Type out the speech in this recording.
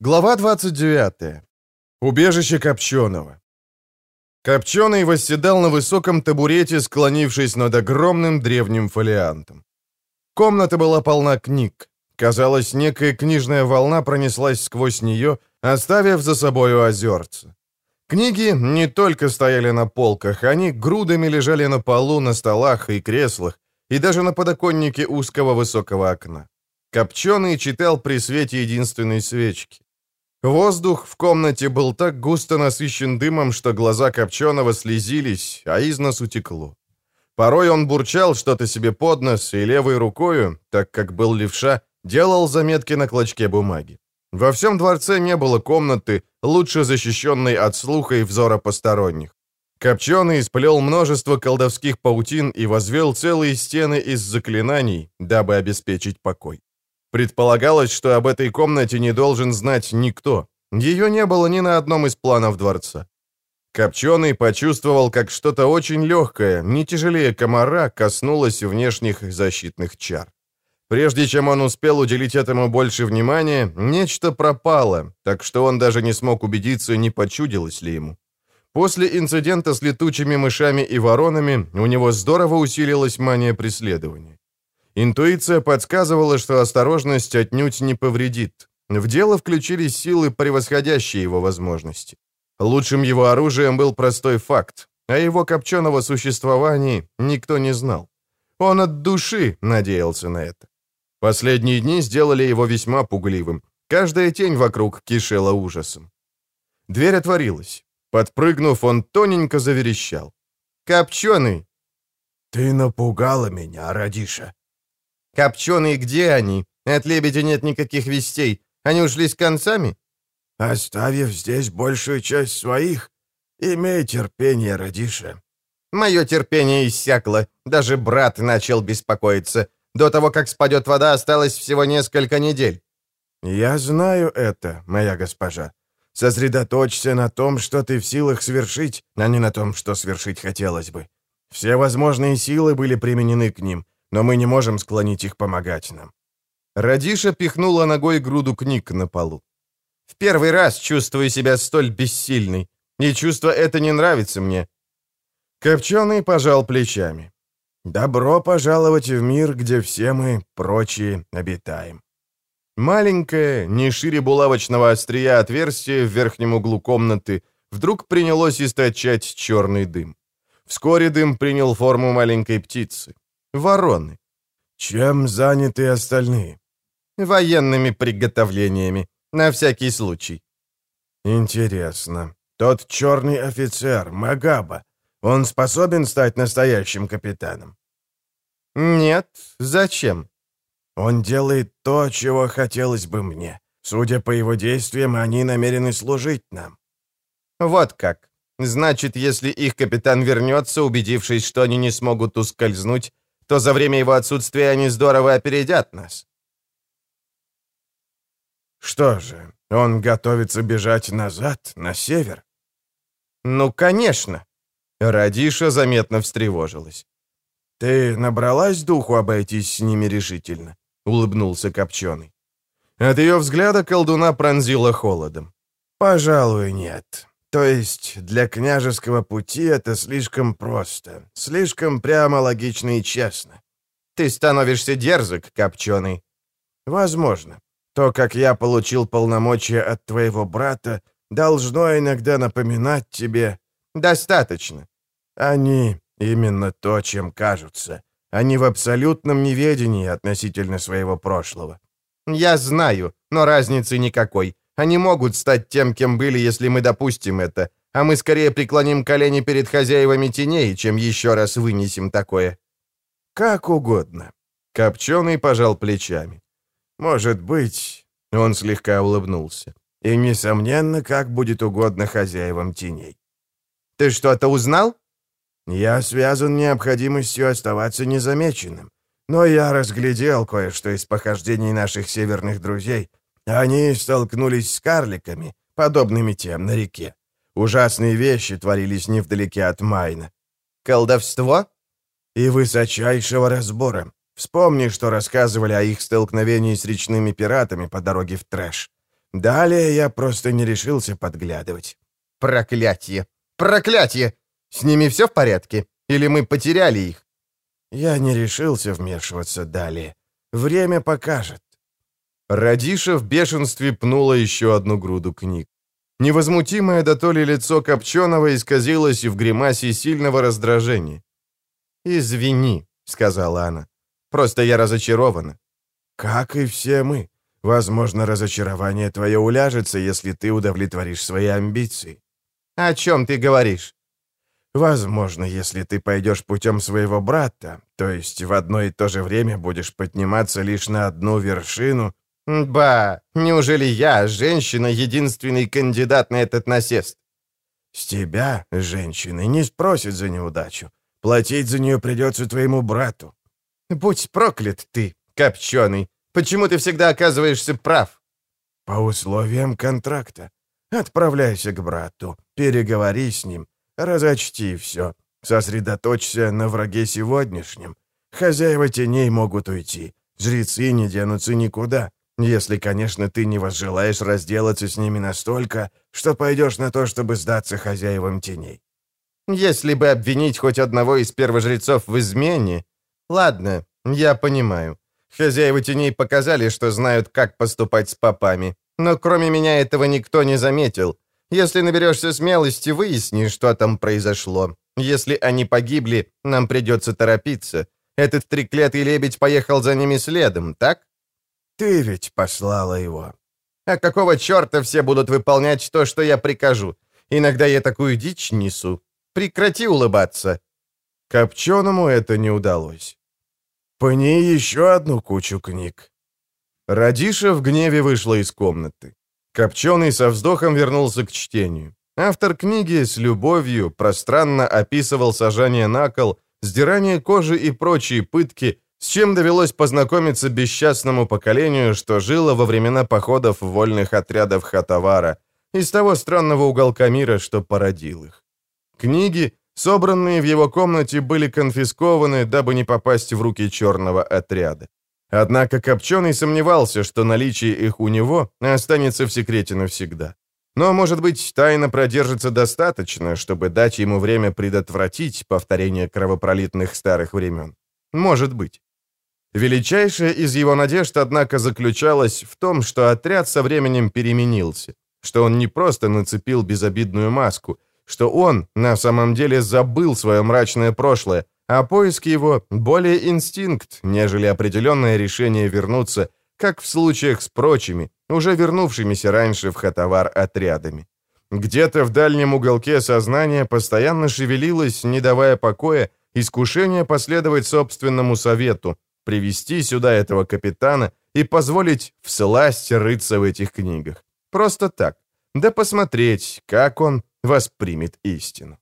Глава 29. Убежище Копченого. Копченый восседал на высоком табурете, склонившись над огромным древним фолиантом. Комната была полна книг. Казалось, некая книжная волна пронеслась сквозь нее, оставив за собою озерца. Книги не только стояли на полках, они грудами лежали на полу, на столах и креслах, и даже на подоконнике узкого высокого окна. Копченый читал при свете единственной свечки. Воздух в комнате был так густо насыщен дымом, что глаза Копченого слезились, а из носу текло. Порой он бурчал что-то себе под нос и левой рукою, так как был левша, делал заметки на клочке бумаги. Во всем дворце не было комнаты, лучше защищенной от слуха и взора посторонних. Копченый сплел множество колдовских паутин и возвел целые стены из заклинаний, дабы обеспечить покой. Предполагалось, что об этой комнате не должен знать никто. Ее не было ни на одном из планов дворца. Копченый почувствовал, как что-то очень легкое, не тяжелее комара, коснулось внешних защитных чар. Прежде чем он успел уделить этому больше внимания, нечто пропало, так что он даже не смог убедиться, не почудилось ли ему. После инцидента с летучими мышами и воронами у него здорово усилилась мания преследования. Интуиция подсказывала, что осторожность отнюдь не повредит. В дело включились силы, превосходящие его возможности. Лучшим его оружием был простой факт. О его копченого существовании никто не знал. Он от души надеялся на это. Последние дни сделали его весьма пугливым. Каждая тень вокруг кишела ужасом. Дверь отворилась. Подпрыгнув, он тоненько заверещал. «Копченый!» «Ты напугала меня, Радиша!» Копченые где они? От лебедя нет никаких вестей. Они ушли с концами?» «Оставив здесь большую часть своих, имей терпение, Радиша». «Мое терпение иссякло. Даже брат начал беспокоиться. До того, как спадет вода, осталось всего несколько недель». «Я знаю это, моя госпожа. Сосредоточься на том, что ты в силах свершить, а не на том, что свершить хотелось бы. Все возможные силы были применены к ним, но мы не можем склонить их помогать нам». Радиша пихнула ногой груду книг на полу. «В первый раз чувствую себя столь бессильной, и чувство это не нравится мне». Копченый пожал плечами. «Добро пожаловать в мир, где все мы, прочие, обитаем». Маленькое, не шире булавочного острия отверстие в верхнем углу комнаты вдруг принялось источать черный дым. Вскоре дым принял форму маленькой птицы. Вороны. Чем заняты остальные? Военными приготовлениями, на всякий случай. Интересно. Тот черный офицер, Магаба, он способен стать настоящим капитаном? Нет. Зачем? Он делает то, чего хотелось бы мне. Судя по его действиям, они намерены служить нам. Вот как. Значит, если их капитан вернется, убедившись, что они не смогут ускользнуть, то за время его отсутствия они здорово опередят нас. Что же, он готовится бежать назад, на север? Ну, конечно. Радиша заметно встревожилась. «Ты набралась духу обойтись с ними решительно?» — улыбнулся Копченый. От ее взгляда колдуна пронзила холодом. «Пожалуй, нет. То есть для княжеского пути это слишком просто, слишком прямо логично и честно. Ты становишься дерзок, копченый. Возможно. То, как я получил полномочия от твоего брата, должно иногда напоминать тебе... Достаточно. Они именно то, чем кажутся. Они в абсолютном неведении относительно своего прошлого. Я знаю, но разницы никакой. Они могут стать тем, кем были, если мы допустим это, а мы скорее преклоним колени перед хозяевами теней, чем еще раз вынесем такое». «Как угодно». Копченый пожал плечами. «Может быть...» — он слегка улыбнулся. «И, несомненно, как будет угодно хозяевам теней». «Ты что-то узнал?» «Я связан необходимостью оставаться незамеченным. Но я разглядел кое-что из похождений наших северных друзей, они столкнулись с карликами, подобными тем на реке. Ужасные вещи творились невдалеке от Майна. Колдовство? И высочайшего разбора. Вспомни, что рассказывали о их столкновении с речными пиратами по дороге в Трэш. Далее я просто не решился подглядывать. Проклятие! Проклятие! С ними все в порядке? Или мы потеряли их? Я не решился вмешиваться далее. Время покажет. Радиша в бешенстве пнула еще одну груду книг. Невозмутимое до то ли лицо Копченого исказилось в гримасе сильного раздражения. «Извини», — сказала она. «Просто я разочарована». «Как и все мы. Возможно, разочарование твое уляжется, если ты удовлетворишь свои амбиции». «О чем ты говоришь?» «Возможно, если ты пойдешь путем своего брата, то есть в одно и то же время будешь подниматься лишь на одну вершину, «Ба, неужели я, женщина, единственный кандидат на этот насест?» «С тебя, женщины, не спросят за неудачу. Платить за нее придется твоему брату». «Будь проклят ты, копченый! Почему ты всегда оказываешься прав?» «По условиям контракта. Отправляйся к брату, переговори с ним, разочти все, сосредоточься на враге сегодняшнем. Хозяева теней могут уйти, жрецы не денутся никуда, если, конечно, ты не возжелаешь разделаться с ними настолько, что пойдешь на то, чтобы сдаться хозяевам теней. Если бы обвинить хоть одного из первожрецов в измене... Ладно, я понимаю. Хозяева теней показали, что знают, как поступать с попами. Но кроме меня этого никто не заметил. Если наберешься смелости, выясни, что там произошло. Если они погибли, нам придется торопиться. Этот треклятый лебедь поехал за ними следом, так? Ты ведь послала его. А какого черта все будут выполнять то, что я прикажу? Иногда я такую дичь несу. Прекрати улыбаться. Копченому это не удалось. Пни еще одну кучу книг. Радиша в гневе вышла из комнаты. Копченый со вздохом вернулся к чтению. Автор книги с любовью пространно описывал сажание на кол, сдирание кожи и прочие пытки, с чем довелось познакомиться бесчастному поколению, что жило во времена походов вольных отрядов Хатавара, из того странного уголка мира, что породил их. Книги, собранные в его комнате, были конфискованы, дабы не попасть в руки черного отряда. Однако Копченый сомневался, что наличие их у него останется в секрете навсегда. Но, может быть, тайна продержится достаточно, чтобы дать ему время предотвратить повторение кровопролитных старых времен. Может быть. Величайшая из его надежд, однако, заключалась в том, что отряд со временем переменился, что он не просто нацепил безобидную маску, что он на самом деле забыл свое мрачное прошлое, а поиск его более инстинкт, нежели определенное решение вернуться, как в случаях с прочими, уже вернувшимися раньше в Хатавар отрядами. Где-то в дальнем уголке сознания постоянно шевелилось, не давая покоя, искушение последовать собственному совету, привести сюда этого капитана и позволить всласть рыться в этих книгах. Просто так. Да посмотреть, как он воспримет истину.